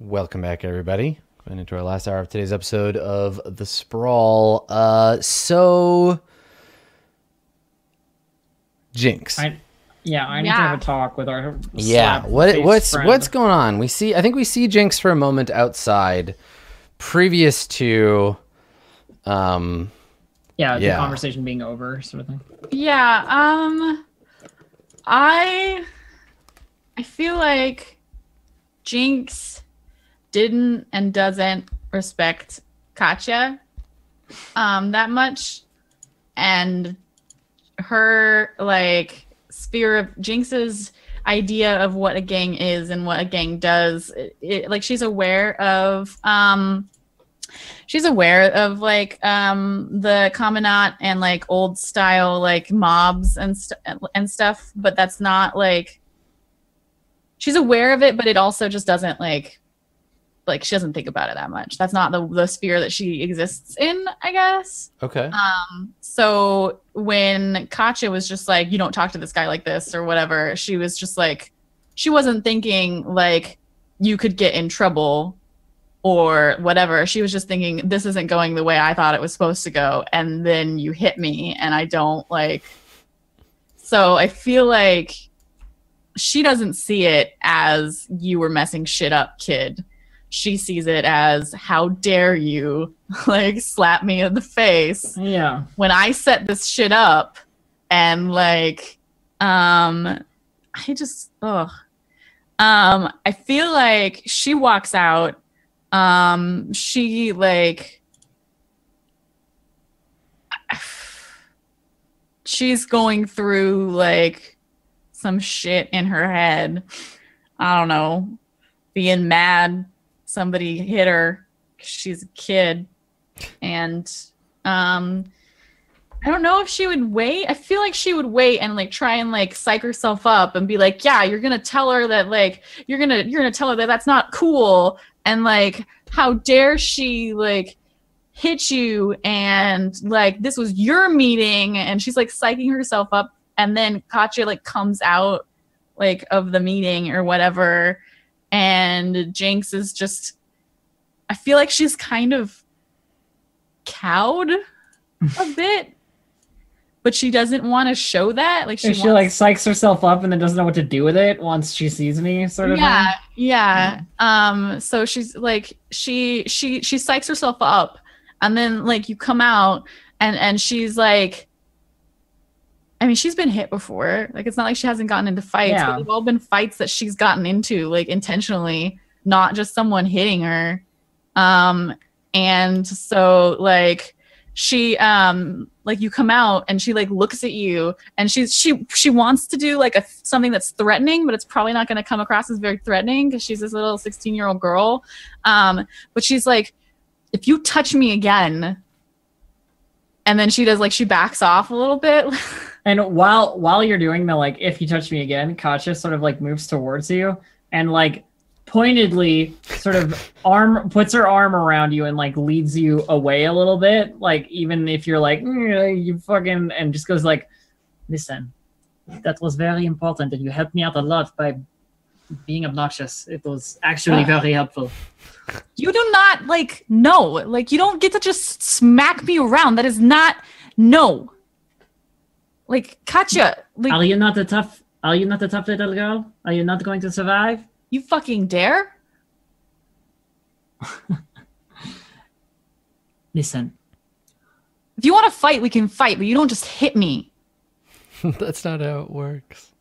Welcome back, everybody. Going into our last hour of today's episode of The Sprawl. Uh, so, Jinx. I, yeah, I need Yeah. to have a talk with our yeah, what what's friend. what's going on? We see. I think we see Jinx for a moment outside, previous to, um, yeah the yeah. conversation being over sort of thing. Yeah, um I I feel like Jinx didn't and doesn't respect Katya um that much. And her like sphere of Jinx's idea of what a gang is and what a gang does it, it- like she's aware of um she's aware of like um the Combinat and like old style like mobs and st- and stuff but that's not like she's aware of it but it also just doesn't like like she doesn't think about it that much. That's not the the sphere that she exists in i guess. Okay, um so when Katya was just like you don't talk to this guy like this or whatever she was just like she wasn't thinking like you could get in trouble or whatever. She was just thinking this isn't going the way i thought it was supposed to go and then you hit me and i don't like so i feel like she doesn't see it as you were messing shit up kid she sees it as how dare you like slap me in the face Yeah, when I set this shit up and like um I just ugh. Um I feel like she walks out um she like she's going through like some shit in her head. I don't know. Being mad somebody hit her. she's a kid and um I don't know if she would wait. I feel like she would wait and like try and like psych herself up and be like, "Yeah, you're to tell her that like you're to you're to tell her that that's not cool and like how dare she like hit you and like this was your meeting and she's like psyching herself up and then Katya like comes out like of the meeting or whatever and Jinx is just I feel like she's kind of cowed a bit but she doesn't want to show that like she, she, she wants like psychs herself up and then doesn't know what to do with it once she sees me, sort of. yeah thing. yeah um so she's like she she she psychs herself up and then like you come out and and she's like I mean, she's been hit before. Like, it's not like she hasn't gotten into fights. Yeah. But they've all been fights that she's gotten into, like intentionally, not just someone hitting her. Um, and so like she um like you come out and she like looks at you and she's she she wants to do like a something that's threatening but it's probably not going to come across as very threatening because she's this little 16 year old girl um but she's like if you touch me again and then she does like she backs off a little bit And while while you're doing the like, if you touch me again, Katya sort of like moves towards you and like pointedly sort of arm puts her arm around you and like leads you away a little bit. Like even if you're like "Mm, you fucking and just goes like, listen, that was very important and you helped me out a lot by being obnoxious. It was actually very helpful. you do not like no like you don't get to just smack me around that is not no like katya like Are you not a tough? Are you not a tough little girl? Are you not going to survive? you fucking dare Listen, if you want to fight we can fight but you don't just hit me that's not how it works.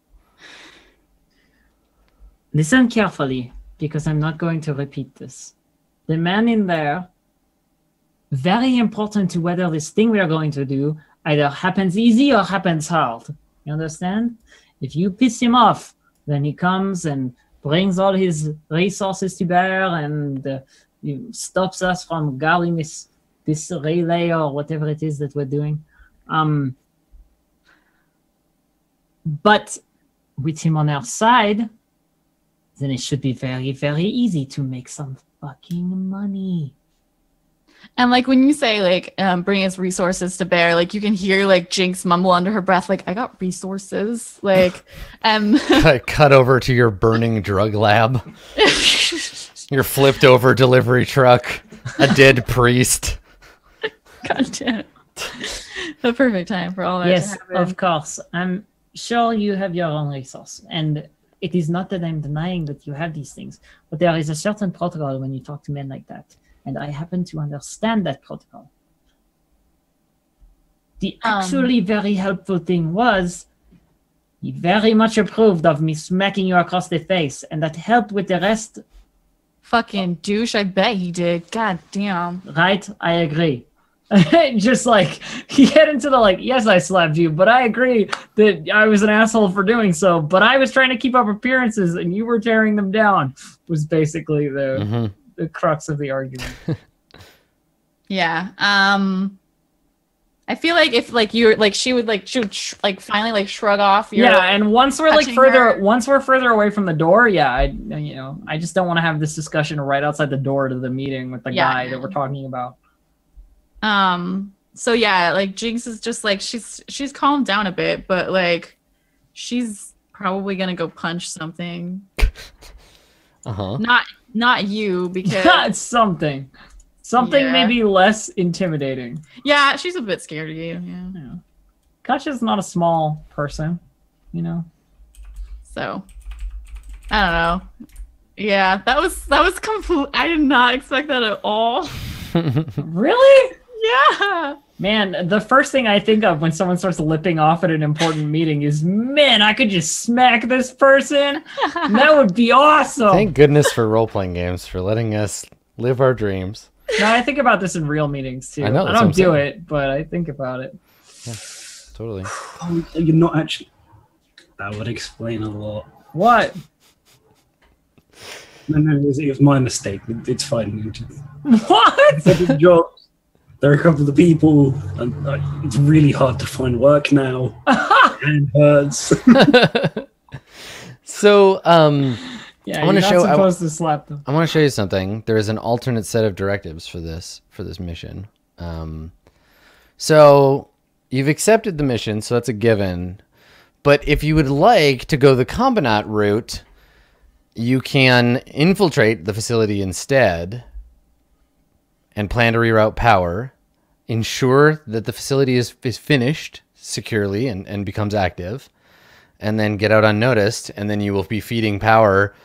listen carefully because I'm not going to repeat this. The man in there, very important to whether this thing we are going to do either happens easy or happens hard. You understand? If you piss him off, then he comes and brings all his resources to bear and uh, stops us from guarding this this relay or whatever it is that we're doing. Um, but with him on our side, then it should be very, very easy to make some fucking money. And like when you say like um bring his resources to bear like you can hear like jinx mumble under her breath like i got resources like and cut, cut over to your burning drug lab. Your flipped over delivery truck, a dead priest. God damn. The perfect time for all that yes, to of course. I'm sure you have your own resource, and it is not that I'm denying that you have these things, but there is a certain protocol when you talk to men like that, and I happen to understand that protocol. The Um. actually very helpful thing was he very much approved of me smacking you across the face, and that helped with the rest, Fucking douche. I bet he did. God damn. right? I agree. Just like he get into the like, yes, I slapped you, but I agree that I was an asshole for doing so. But I was trying to keep up appearances, and you were tearing them down. Was basically the hmm the crux of the argument. Yeah. Um I feel like if like you're like she would like she would sh- like finally like shrug off your yeah, and once we're like further, her. once we're further away from the door, yeah, I you know I just don't want to have this discussion right outside the door to the meeting with the Yeah. guy that we're talking about. Um. So yeah, like Jinx is just like she's she's calmed down a bit, but like she's probably gonna go punch something. Uh huh. Not not you because it's something, something Yeah. maybe less intimidating. yeah, she's a bit scared of you. Yeah. Yeah. Katya's not a small person, you know. So I don't know. Yeah, that was that was complete. I did not expect that at all. Really? Yeah. Man, the first thing I think of when someone starts lipping off at an important meeting is, man, I could just smack this person. That would be awesome. Thank goodness for role playing games for letting us live our dreams. now I think about this in real meetings too. I know, I don't do saying. it, but I think about it. Yeah, Totally. Oh, you're not actually. That would explain a lot. What? No, no, it was, it was my mistake. It's fine. What? Second jobs. There are a couple of people, and uh, it's really hard to find work now. and hurts. so, um, yeah, I wanna you're show- not I- supposed to slap them. I want to show you something. There is an alternate set of directives for this for this mission. Um, so you've accepted the mission, so that's a given. But if you would like to go the combinat route, you can infiltrate the facility instead and plan to reroute power, ensure that the facility is, is finished securely and, and becomes active, and then get out unnoticed, and then you will be feeding power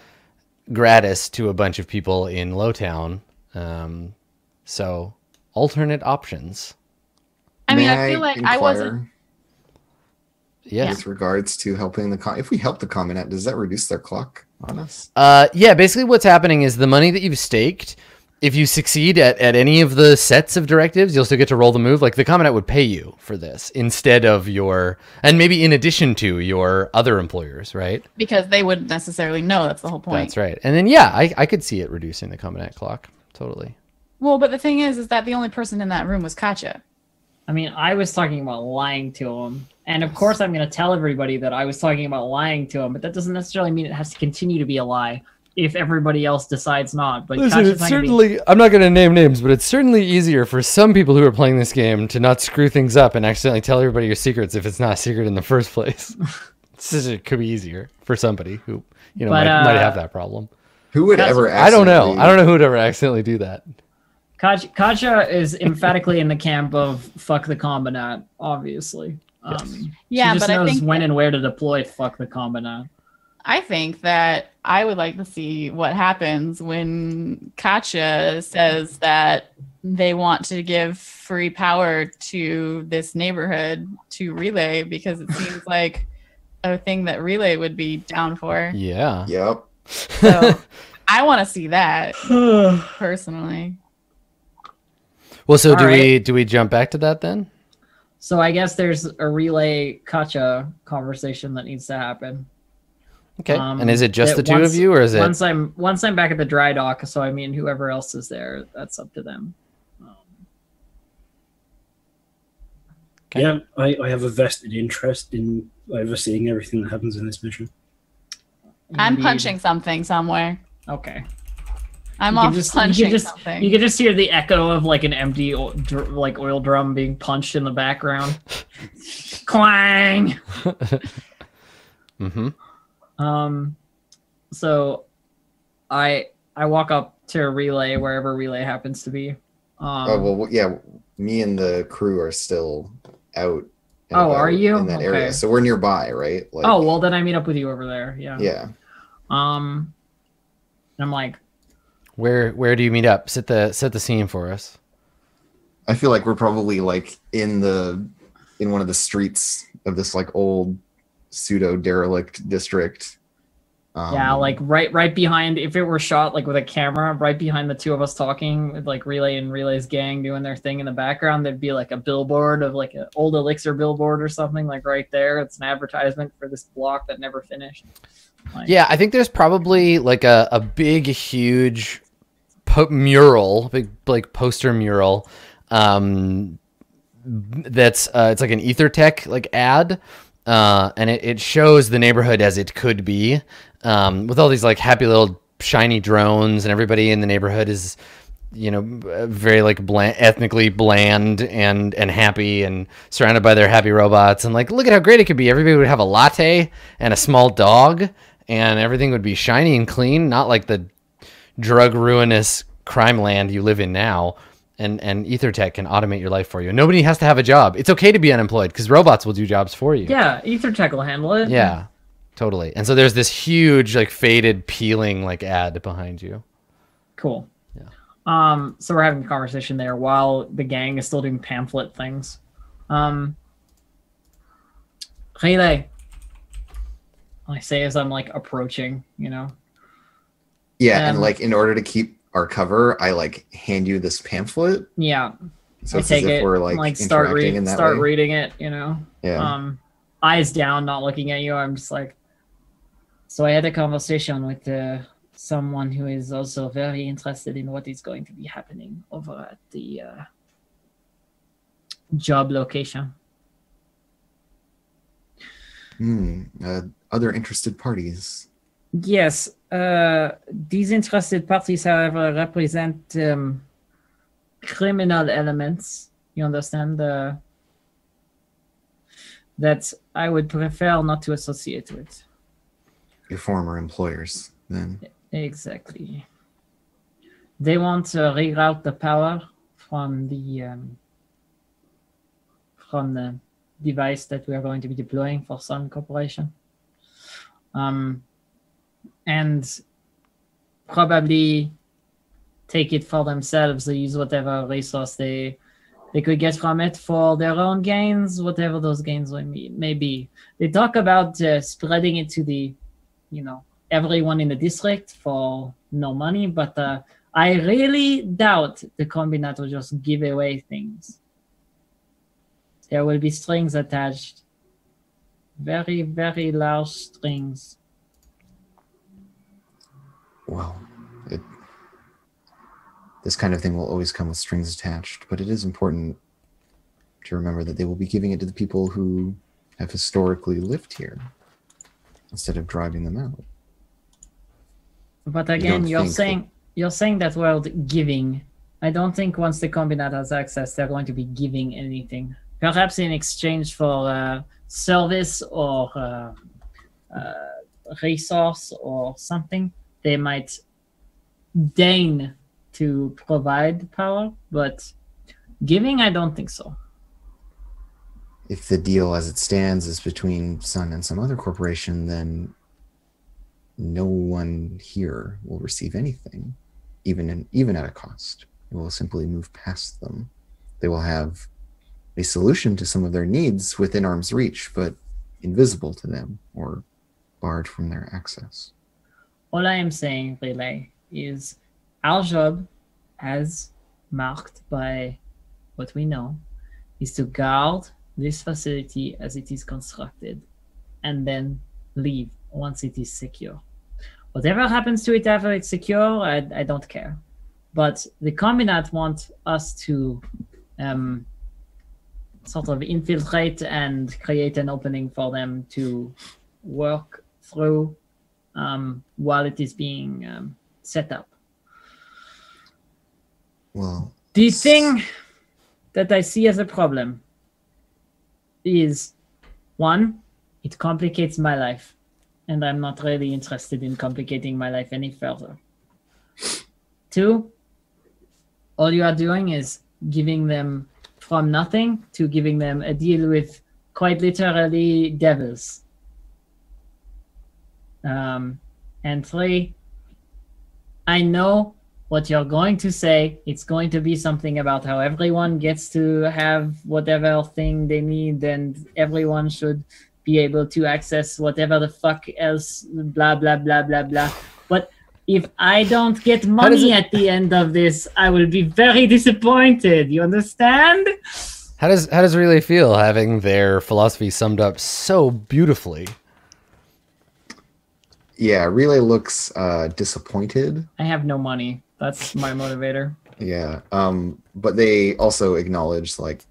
gratis to a bunch of people in Lowtown. Um, so alternate options. I mean, May I feel like I wasn't. inquire Yes. With regards to helping the con, if we help the Combinat, does that reduce their clock on us? Uh, yeah, basically what's happening is the money that you've staked, if you succeed at, at any of the sets of directives, you'll still get to roll the move. Like the Combinat would pay you for this instead of your, and maybe in addition to your other employers, right? because they wouldn't necessarily know. That's the whole point. That's right. And then, yeah, I, I could see it reducing the Combinat clock. Totally. Well, but the thing is, is that the only person in that room was Katya. I mean, I was talking about lying to him. And of course, I'm going to tell everybody that I was talking about lying to him, but that doesn't necessarily mean it has to continue to be a lie if everybody else decides not. But Listen, it's not gonna be- certainly, I'm not going to name names, but it's certainly easier for some people who are playing this game to not screw things up and accidentally tell everybody your secrets if it's not a secret in the first place. It could be easier for somebody who, you know, But, might, might uh, have that problem. Who would That's- ever? I don't know. I don't know who would ever accidentally do that. Katya, Katya is emphatically in the camp of fuck the combinat, obviously. Um, Yeah, she just but I knows think when that- and where to deploy fuck the combinat. I think that I would like to see what happens when Katya says that they want to give free power to this neighborhood to Relay because it seems like a thing that Relay would be down for. Yeah. Yep. So I want to see that personally. Well, so All do right. we do we jump back to that then? So I guess there's a relay Katya conversation that needs to happen. Okay. Um, and is it just the two once- of you, or is it? once I'm once I'm back at the dry dock, so I mean whoever else is there, that's up to them. Um, Okay. Yeah, I, I have a vested interest in overseeing everything that happens in this mission. I'm punching something somewhere. Okay. I'm You off just- punching can just- something. You can just hear the echo of like an empty o- dr- like oil drum being punched in the background. Clang. mm-hmm. Um, so I I walk up to relay wherever relay happens to be. Um, oh well, yeah. Me and the crew are still out. and Oh, are you? in that Okay. area? So we're nearby, right? Like, oh well, then I meet up with you over there. Yeah. yeah. Um, I'm like, Where where do you meet up? Set the set the scene for us. I feel like we're probably like in the in one of the streets of this like old pseudo derelict district. Um, yeah, like right, right behind. If it were shot like with a camera, right behind the two of us talking, with like Relay and Relay's gang doing their thing in the background, there'd be like a billboard of like an old Elixir billboard or something like right there. It's an advertisement for this block that never finished. Like, Yeah, I think there's probably like a, a big, huge po- mural, big like poster mural. Um, that's uh, it's like an EtherTech like ad, uh, and it, it shows the neighborhood as it could be, um, with all these like happy little shiny drones, and everybody in the neighborhood is you know very like bland, ethnically bland and and happy and surrounded by their happy robots. And like look at how great it could be. Everybody would have a latte and a small dog and everything would be shiny and clean not like the drug ruinous crime land you live in now and and ethertech can automate your life for you nobody has to have a job it's okay to be unemployed because robots will do jobs for you yeah, EtherTech will handle it. yeah totally and so there's this huge like faded peeling like ad behind you Cool. Yeah. Um, so we're having a conversation there while the gang is still doing pamphlet things. Um, Relay. I say as I'm like approaching, you know. yeah, and um, like in order to keep our cover, I like hand you this pamphlet. Yeah, So I take it, we're like, like start reading, that start way. reading it, you know. Yeah. Um, eyes down, not looking at you. I'm just like. So I had a conversation with uh, someone who is also very interested in what is going to be happening over at the uh, job location. Hmm. Uh, other interested parties. Yes, uh, these interested parties, however, represent um, criminal elements. You understand? Uh, that I would prefer not to associate with. Your former employers, then. Exactly. They want to reroute the power from the um, from the device that we are going to be deploying for Sun Corporation, um, and probably take it for themselves. They use whatever resource they they could get from it for their own gains, whatever those gains may be-. They talk about uh, spreading it to the, you know, everyone in the district for no money, but uh, I really doubt the combinat will just give away things. There will be strings attached. Very, very large strings. Well, it, this kind of thing will always come with strings attached, but it is important to remember that they will be giving it to the people who have historically lived here instead of driving them out. But again, you're think that- saying you're saying that word giving. I don't think once the combinat has access, they're going to be giving anything. Perhaps in exchange for uh, service or uh, uh, resource or something, they might deign to provide power. But giving, I don't think so. If the deal as it stands is between Sun and some other corporation, then no one here will receive anything, even in, even at a cost. It will simply move past them. They will have a solution to some of their needs within arm's reach, but invisible to them or barred from their access. All I am saying, Relay, is our job, as marked by what we know, is to guard this facility as it is constructed and then leave once it is secure. Whatever happens to it after it's secure, I, I don't care. But the Combinat want us to um, sort of infiltrate and create an opening for them to work through um, while it is being um, set up. Well, The thing that I see as a problem is one, it complicates my life, and I'm not really interested in complicating my life any further. Two, all you are doing is giving them from nothing to giving them a deal with quite literally devils. Um, and three, I know what you're going to say. It's going to be something about how everyone gets to have whatever thing they need and everyone should be able to access whatever the fuck else, blah, blah, blah, blah, blah. But if I don't get money at the end of this, I will be very disappointed. You understand? How does how does it really feel having their philosophy summed up so beautifully? Yeah, Relay looks uh, disappointed. I have no money. That's my motivator. Yeah. Um, but they also acknowledge like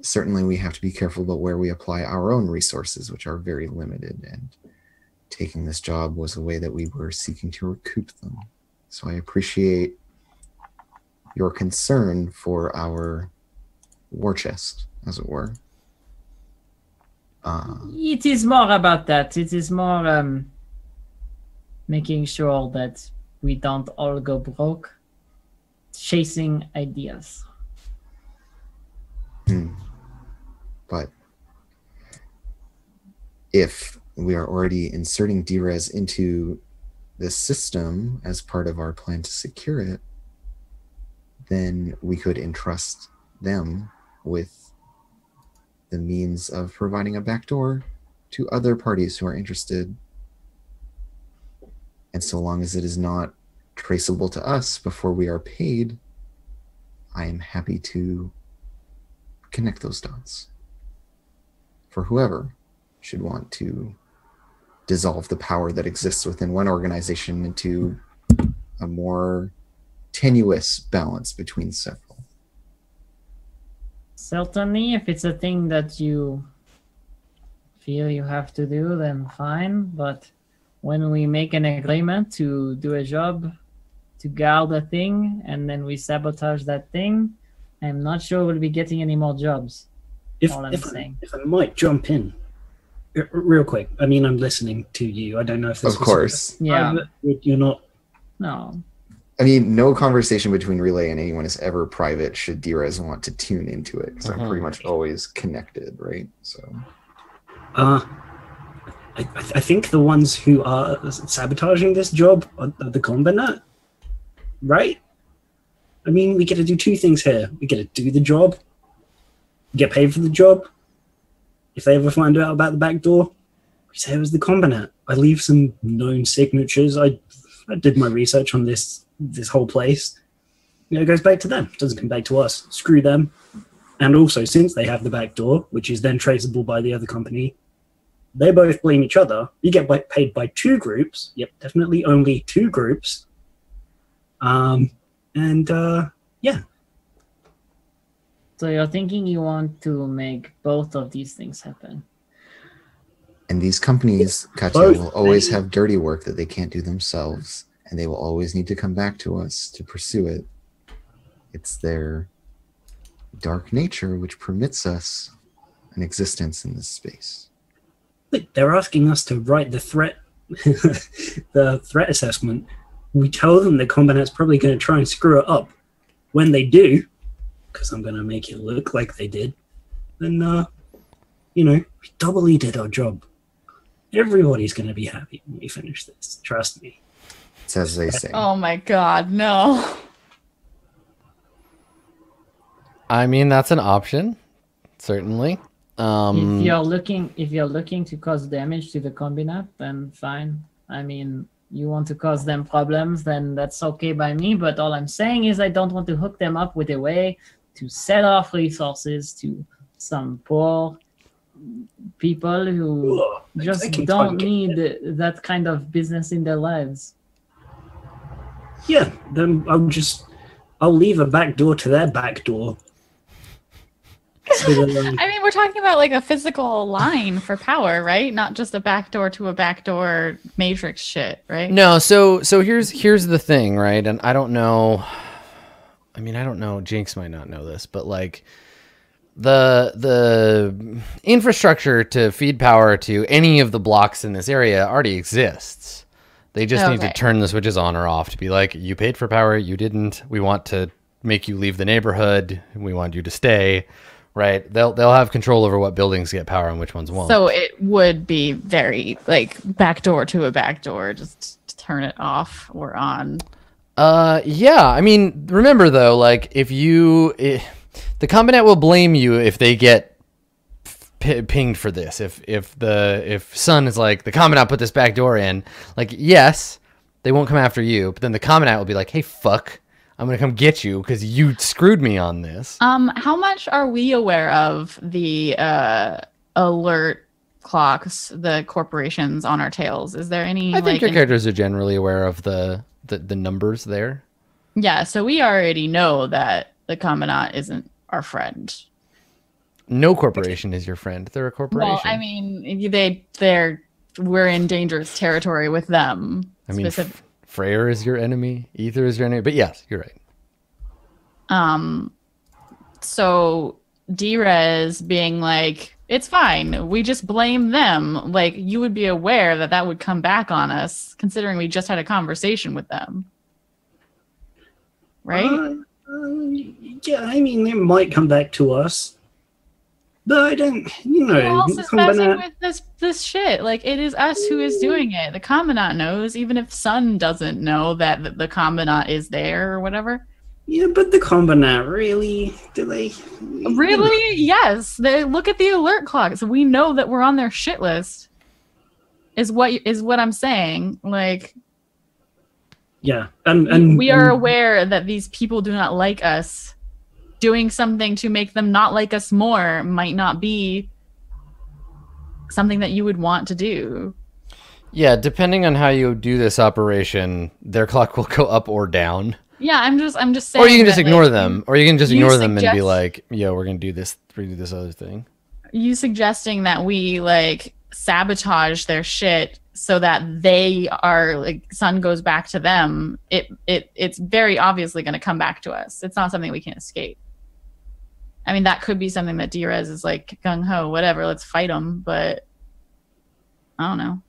certainly we have to be careful about where we apply our own resources, which are very limited, and taking this job was a way that we were seeking to recoup them. So I appreciate your concern for our war chest, as it were. Uh, It is more about that. It is more um, making sure that we don't all go broke chasing ideas. Hmm. But if we are already inserting Drez into the system as part of our plan to secure it, then we could entrust them with the means of providing a backdoor to other parties who are interested. And so long as it is not traceable to us before we are paid, I am happy to connect those dots for whoever should want to dissolve the power that exists within one organization into a more tenuous balance between several. Certainly, if it's a thing that you feel you have to do, then fine. But when we make an agreement to do a job, to guard a thing, and then we sabotage that thing, I'm not sure we'll be getting any more jobs. If, All I'm if, I, if I might jump in r- real quick, I mean, I'm listening to you. I don't know if this Of was course. Yeah. private. You're not. No. I mean, no conversation between Relay and anyone is ever private should Drez want to tune into it because I'm pretty much always connected, right? So, Uh, I, I think the ones who are sabotaging this job are, are the Combinat, right? I mean, we get to do two things here. We get to do the job, get paid for the job. If they ever find out about the back door, we say it was the Combinat. I leave some known signatures. I, I did my research on this this whole place. You know, it goes back to them. It doesn't come back to us. Screw them. And also, since they have the back door, which is then traceable by the other company, they both blame each other. You get by, paid by two groups. Yep, definitely only two groups. Um, and uh, yeah. So you're thinking you want to make both of these things happen. and these companies, Katya, Both will always they- have dirty work that they can't do themselves, and they will always need to come back to us to pursue it. It's their dark nature which permits us an existence in this space. Look, they're asking us to write the threat, the threat assessment. We tell them the Combinat's probably going to try and screw it up. When they do, because I'm going to make it look like they did, then uh, you know, we doubly did our job. Everybody's going to be happy when we finish this. Trust me. It's as they say. Oh my god, no. I mean, that's an option, certainly. Um, if you're looking if you're looking to cause damage to the combinat, then fine. I mean, you want to cause them problems, then that's okay by me. But all I'm saying is I don't want to hook them up with a way to sell off resources to some poor people who Ugh, just don't fucking- need that kind of business in their lives. Yeah, then I'll just I'll leave a back door to their back door. So that, I mean, we're talking about like a physical line for power, right? Not just a backdoor to a backdoor matrix shit, right? No, so so here's here's the thing, right? And I don't know. I mean, I don't know. Jinx might not know this, but like the the infrastructure to feed power to any of the blocks in this area already exists. They just need to turn the switches on or off to be like, you paid for power, you didn't. We want to make you leave the neighborhood. We want you to stay. Right? They'll they'll have control over what buildings get power and which ones won't. So it would be very like backdoor to a backdoor, just to turn it off or on. Uh, yeah. I mean, remember though, like if you, the Combinat will blame you if they get p- pinged for this. If if the if Sun is like the Combinat put this back door in, like yes, they won't come after you, but then the Combinat will be like, hey fuck, I'm gonna come get you because you screwed me on this. Um, how much are we aware of the uh alert clocks, the corporations on our tails? Is there any I think like your characters are generally aware of the the, the numbers there. Yeah, so we already know that the Combinat isn't our friend. No corporation is your friend. They're a corporation. Well, I mean, they they're we're in dangerous territory with them. I mean, specific- Freyr is your enemy. Ether is your enemy. But yes, you're right. Um, so Drez being like, it's fine. We just blame them. Like you would be aware that that would come back on us, considering we just had a conversation with them, right? Uh, uh, yeah, I mean, it might come back to us. But I don't, you know, Who else is messing with this this shit? Like it is us who is doing it. The Combinat knows, even if Sun doesn't know that the, the Combinat is there or whatever. Yeah, but the combinat, really? Do they? Really? Yes. They look at the alert clocks. We know that we're on their shit list. Is what is what I'm saying. Like Yeah, and we- and we are aware that these people do not like us. Doing something to make them not like us more might not be something that you would want to do. Yeah, depending on how you do this operation, their clock will go up or down. Yeah, I'm just I'm just saying. Or you can just that, ignore like, them. Or you can just you ignore them and be like, yo, we're going to do this, We do this other thing. You suggesting that we like sabotage their shit so that they are like sun goes back to them. It it it's very obviously going to come back to us. It's not something we can escape. I mean, that could be something that Drez is like gung ho, whatever. Let's fight them, but I don't know.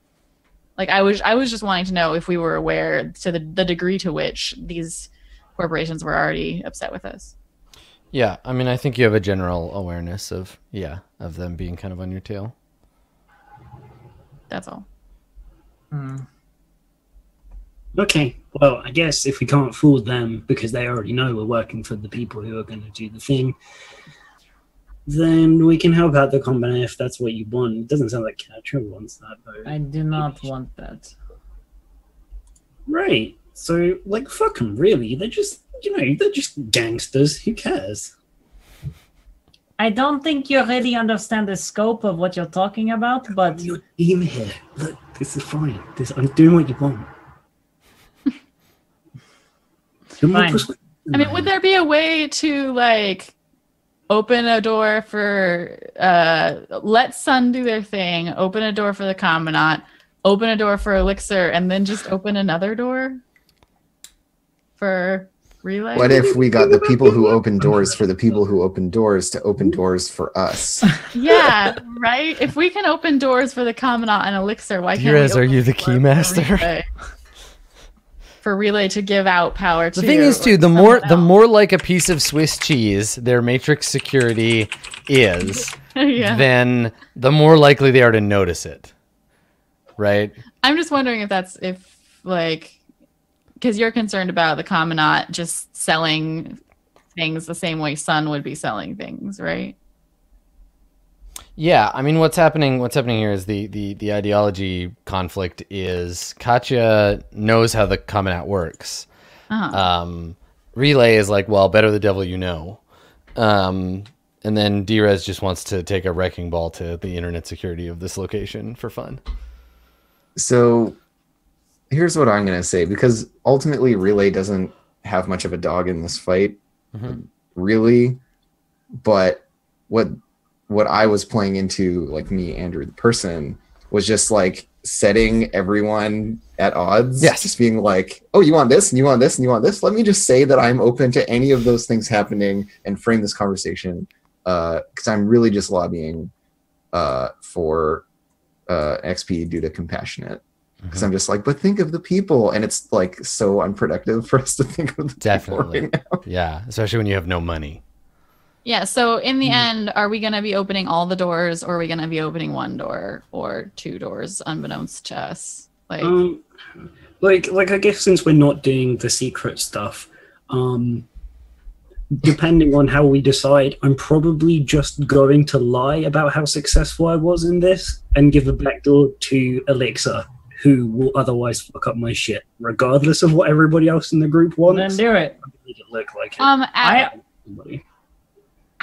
Like I was, I was just wanting to know if we were aware to the, the degree to which these corporations were already upset with us. Yeah, I mean, I think you have a general awareness of, yeah, of them being kind of on your tail. That's all. Hmm. Okay, well, I guess if we can't fool them because they already know we're working for the people who are going to do the thing, then we can help out the combinat if that's what you want. It doesn't sound like Katya wants that, though. I do not want that. Right. So, like, fuck them, really. They're just, you know, they're just gangsters. Who cares? I don't think you really understand the scope of what you're talking about, but Your team here. Look, this is fine. This, I'm doing what you want. You're more Fine. persuasive I mean, would there be a way to like open a door for uh let Sun do their thing, open a door for the Combinat, open a door for Elixir, and then just open another door for Relay? What if we got the people who open doors for the people who open doors to open doors for us? yeah, right? If we can open doors for the Combinat and Elixir, why can't Drez, we are you the doors for keymaster? For Relay to give out power to The thing is, too, the more the more like a piece of Swiss cheese their matrix security is, yeah. then the more likely they are to notice it. Right? I'm just wondering if that's if like because you're concerned about the Combinat just selling things the same way Sun would be selling things, right? Yeah, I mean, what's happening? What's happening here is the the the ideology conflict is Katya knows how the Combinat works. Uh-huh. Um, Relay is like, well, better the devil you know. Um, and then Drez just wants to take a wrecking ball to the internet security of this location for fun. So here's what I'm going to say because ultimately Relay doesn't have much of a dog in this fight, Mhm. really. But what what I was playing into, like me, Andrew, the person, was just like setting everyone at odds. Yes. Just being like, oh, you want this and you want this and you want this. Let me just say that I'm open to any of those things happening and frame this conversation. Because I'm really just lobbying uh, for uh, XP due to compassionate because I'm just like, but think of the people, and it's like so unproductive for us to think of the Definitely. people right. Yeah, especially when you have no money. Yeah. So in the end, are we going to be opening all the doors, or are we going to be opening one door or two doors, unbeknownst to us? Like, Um, like, like I guess since we're not doing the secret stuff, um, depending on how we decide, I'm probably just going to lie about how successful I was in this and give a backdoor to Elixir, who will otherwise fuck up my shit, regardless of what everybody else in the group wants. Then do it. Make it look like it. um, at- I Somebody.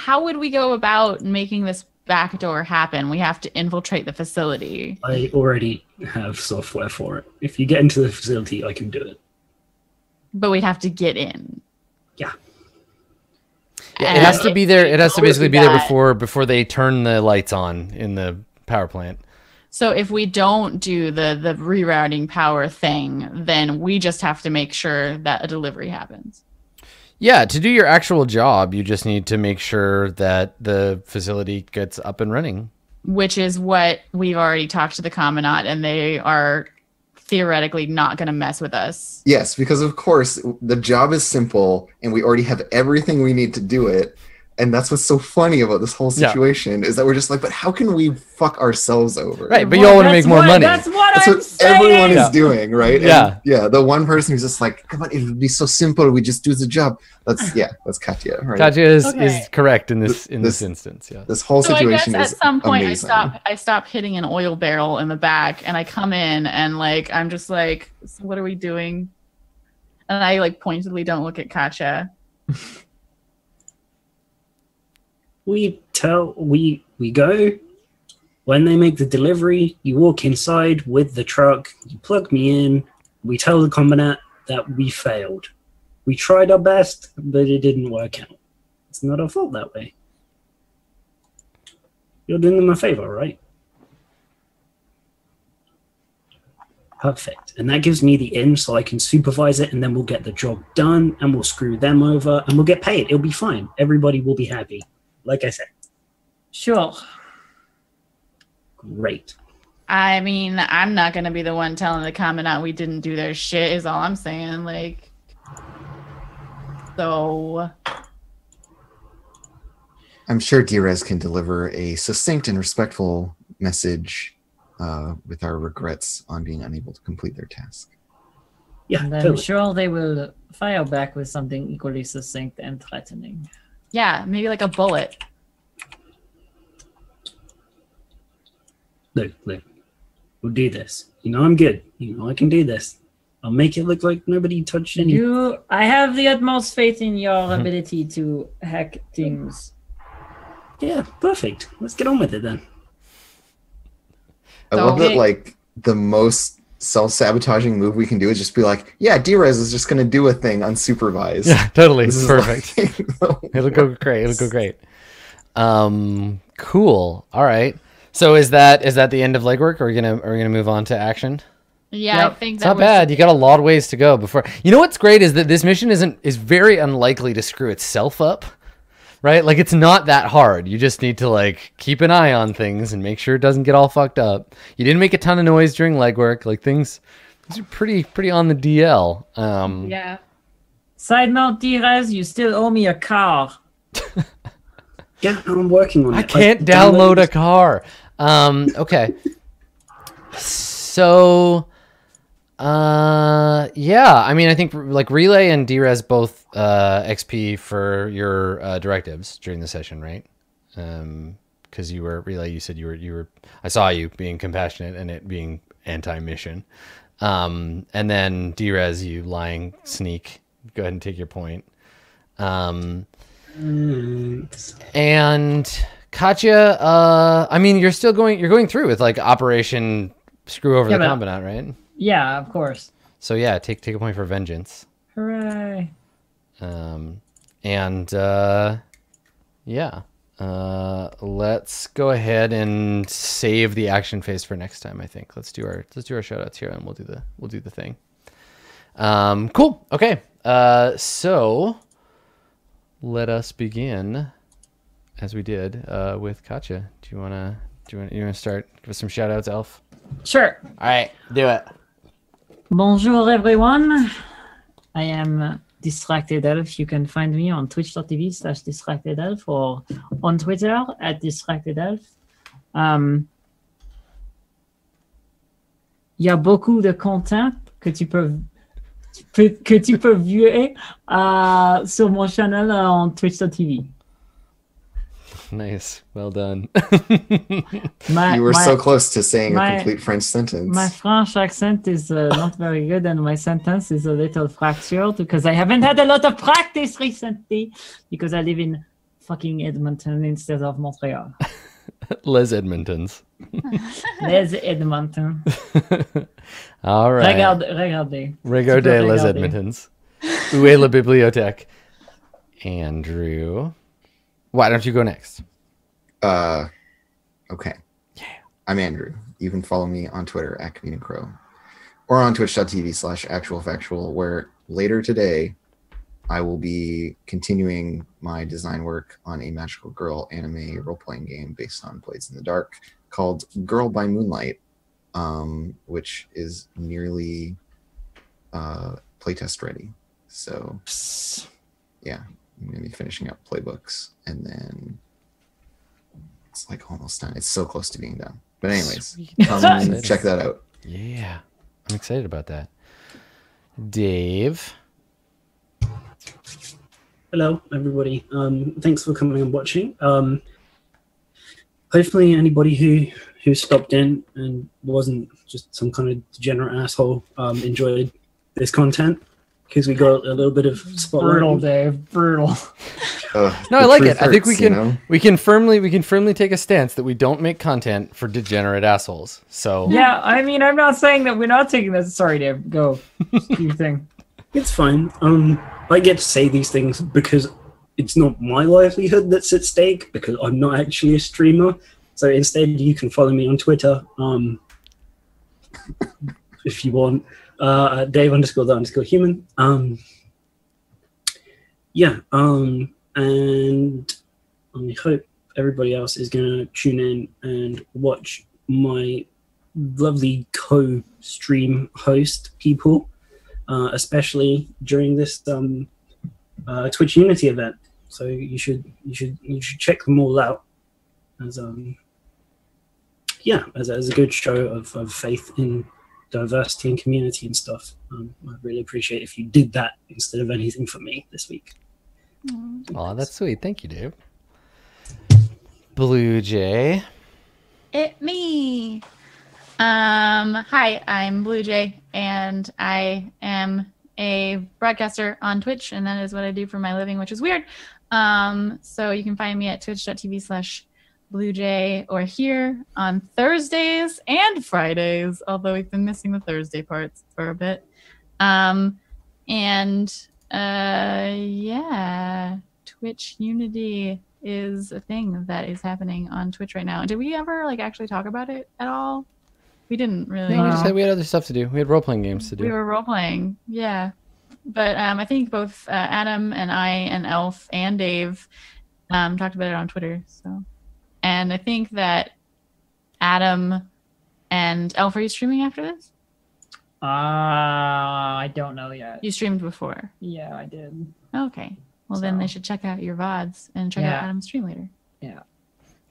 How would we go about making this back door happen? We have to infiltrate the facility. I already have software for it. If you get into the facility, I can do it. but we'd have to get in. Yeah. Yeah, it has to be there. It has to basically be there before before they turn the lights on in the power plant. So if we don't do the the rerouting power thing, then we just have to make sure that a delivery happens. Yeah, to do your actual job, you just need to make sure that the facility gets up and running. Which is what we've already talked to the Combinat, and they are theoretically not going to mess with us. Yes, because of course the job is simple, and we already have everything we need to do it. And that's what's so funny about this whole Yeah. situation is that we're just like, but how can we fuck ourselves over? Right, but you all want to make more what- money. That's what That's I'm what saying. everyone Yeah. is doing, right? And, Yeah. yeah. The one person who's just like, come on, it would be so simple. We just do the job. That's yeah, that's Katya. Right? Katya is, Okay. is correct in this in this, This- instance. Yeah. This whole So I guess situation at some point amazing. I stop I stop hitting an oil barrel in the back and I come in and like I'm just like "So what are we doing? And I like pointedly don't look at Katya. We tell we we go. When they make the delivery you walk inside with the truck you plug me in. We tell the Combinat that we failed. We tried our best but it didn't work out. It's not our fault that way. You're doing them a favor right? Perfect. And that gives me the in so i can supervise it and then we'll get the job done and we'll screw them over and we'll get paid. It'll be fine. Everybody will be happy like i said Sure. great I mean, I'm not gonna be the one telling the Combinat we didn't do their shit is all I'm saying. Like so I'm sure Drez can deliver a succinct and respectful message uh, with our regrets on being unable to complete their task. Yeah, And I'm totally. sure they will fire back with something equally succinct and threatening. Yeah, maybe like a bullet. Look, look, we'll do this. You know, I'm good. You know, I can do this. I'll make it look like nobody touched any. You, I have the utmost faith in your Mhm. ability to hack things. Yeah, perfect. Let's get on with it then. I love that, like, the most self sabotaging move we can do is just be like, yeah, Drez is just going to do a thing unsupervised. Yeah, totally. This is Perfect. like It'll go great. It'll go great. Um, cool. All right. So is that is that the end of legwork? Or are we gonna are we gonna move on to action? Yeah, Yep. I think It's that not was bad. You got a lot of ways to go before. You know what's great is that this mission isn't is very unlikely to screw itself up. Right? Like it's not that hard. You just need to like keep an eye on things and make sure it doesn't get all fucked up. You didn't make a ton of noise during legwork. Like things these are pretty pretty on the DL. Um Yeah. Side note, Drez, you still owe me a car. Yeah, I'm working on it. I can't download a car. Um, okay. so, uh, yeah. I mean, I think like Relay and Drez both uh, XP for your uh, directives during the session, right? Um, because you were Relay, you said you were you were. I saw you being compassionate and it being anti-mission. Um, and then Drez, you lying sneak. Go ahead and take your point. Um, Mm, and Katya, uh, I mean, you're still going. You're going through with like Operation Screw Over Yeah, the Combinat, right? Yeah, of course. So yeah, take take a point for vengeance. Hooray. Um, and uh, yeah, uh, let's go ahead and save the action phase for next time. I think let's do our let's do our shoutouts here, and we'll do the we'll do the thing. Um, cool. Okay. Uh, so let us begin, as we did uh, with Katya. Do you wanna do you wanna, you wanna start? Give us some shoutouts, Elf. Sure. All right, do it. Bonjour everyone. I am Distracted Elf. You can find me on twitch.tv slash distracted elf or on Twitter at distracted elf. Um, Il y a beaucoup de content que tu peux, que tu peux euh, sur mon channel euh, en twitch.tv. Nice. Well done. My, You were my- so close to saying my- a complete French sentence. My French accent is uh, not very good, and my sentence is a little fractured because I haven't had a lot of practice recently because I live in fucking Edmonton instead of Montreal. Les Edmontons. Les Edmonton. All right. Regarde, regardez. Regardez peux les regarder. Edmontons. Où est la bibliothèque? Andrew. Why don't you go next? Uh, okay. Yeah. I'm Andrew. You can follow me on Twitter at Comedian Crow or on twitch.tv slash actual factual, where later today I will be continuing my design work on a magical girl anime role playing game based on Blades in the Dark called Girl by Moonlight, um, which is nearly uh, playtest ready. So, yeah, I'm going to be finishing up playbooks and then it's like almost done. It's so close to being done. But anyways, Sweet. come and check that out. Yeah. I'm excited about that. Dave. Hello, everybody. Um, thanks for coming and watching. Um, hopefully, anybody who who stopped in and wasn't just some kind of degenerate asshole um, enjoyed this content because we got a little bit of spotlight. Brutal, Dave. Brutal. Ugh, No, I like truth it. I think we hurts, you can know? we can firmly we can firmly take a stance that we don't make content for degenerate assholes. So Yeah, I mean, I'm not saying that we're not taking this. Sorry, Dave. Go. Do your thing. It's fine. Um, I get to say these things because it's not my livelihood that's at stake because I'm not actually a streamer. So instead, you can follow me on Twitter. Um, if you want, uh, Dave underscore the underscore human. Um, yeah. Um, and I hope everybody else is gonna tune in and watch my lovely co-stream host people uh, especially during this um, uh, Twitch Unity event. So you should you should you should check them all out as um yeah as, as a good show of, of faith in diversity and community and stuff. Um, I'd really appreciate if you did that instead of anything for me this week. Oh, that's sweet. Thank you, Dave. Blue Jay. It me. Um, hi, I'm Blue Jay, and I am a broadcaster on Twitch, and that is what I do for my living, which is weird. Um, so you can find me at twitch.tv slash Blue Jay or here on Thursdays and Fridays, although we've been missing the Thursday parts for a bit. Um, and uh, yeah, Twitch Unity is a thing that is happening on Twitch right now. Did we ever like actually talk about it at all? We didn't really. No, we just had we had other stuff to do. We had role playing games to do. We were role playing, yeah. But um, I think both uh, Adam and I and Elf and Dave um, talked about it on Twitter. So, and I think that Adam and Elf are you streaming after this? Uh, I don't know yet. You streamed before. Yeah, I did. Okay. Well, then they should check out your vods and check out Adam's stream later. Yeah.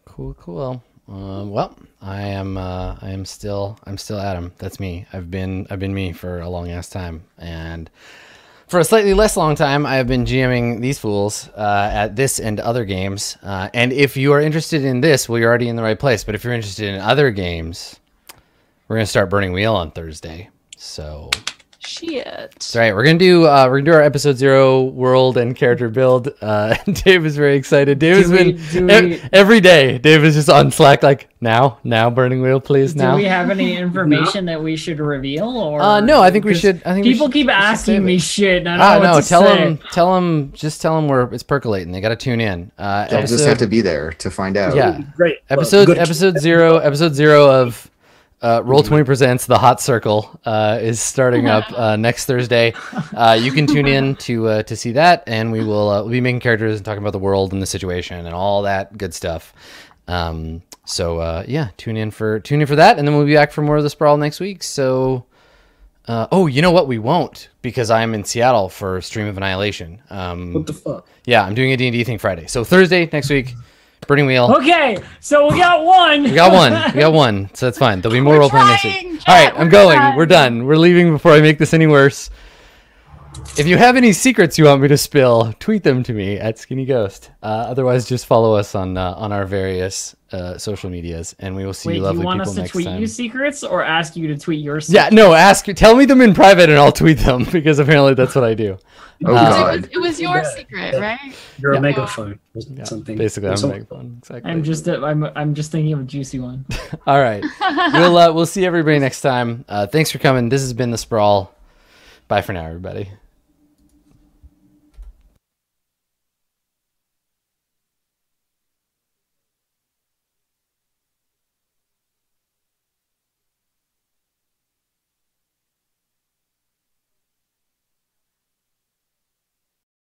Cool, cool. Um, well, I am. Uh, I am still. I'm still Adam. That's me. I've been. I've been me for a long ass time, and for a slightly less long time, I have been GMing these fools uh, at this and other games. Uh, and if you are interested in this, well, you're already in the right place. But if you're interested in other games, we're gonna start Burning Wheel on Thursday. So Shit. that's right. We're gonna do. Uh, we're gonna do our episode zero world and character build. Uh, Dave is very excited. Dave has we- been ev- we- every day. Dave is just on Slack like now, now burning wheel, please now. Do we have any information that we should reveal, or uh, no, I think we should. I think People should- keep we should save asking me shit. and I don't Ah, know what no, to tell say. them, tell them, just tell them we're it's percolating. They got to tune in. Uh, They'll just have to be there to find out. Yeah. Great. Episode good- episode zero episode zero of uh, roll 20 presents the hot circle uh, is starting up uh, next thursday uh, you can tune in to uh, to see that and we will uh, we'll be making characters and talking about the world and the situation and all that good stuff um, so uh, yeah tune in for tune in for that and then we'll be back for more of the sprawl next week so Uh, oh, you know what? We won't because I'm in Seattle for Stream of Annihilation. Um, What the fuck? yeah, I'm doing a D&D thing Friday. So Thursday next week, Burning Wheel. Okay, so we got one. We got one. We got one. So that's fine. There'll be more role playing next week. All right, I'm going. We're done. We're leaving before I make this any worse. If you have any secrets you want me to spill, tweet them to me at Skinny Ghost. Uh, otherwise, just follow us on uh, on our various uh, social medias, and we will see Wait, you do lovely you want us to tweet time. you secrets or ask you to tweet your Yeah, no, ask tell me them in private, and I'll tweet them because apparently that's what I do. Oh Uh, It was, it was your Yeah. secret, right? You're Yeah. a megaphone Yeah, something. Basically, I'm a megaphone. Exactly. I'm just uh, I'm I'm just thinking of a juicy one. All right. we'll uh, we'll see everybody next time. Uh, thanks for coming. This has been the sprawl. Bye for now, everybody.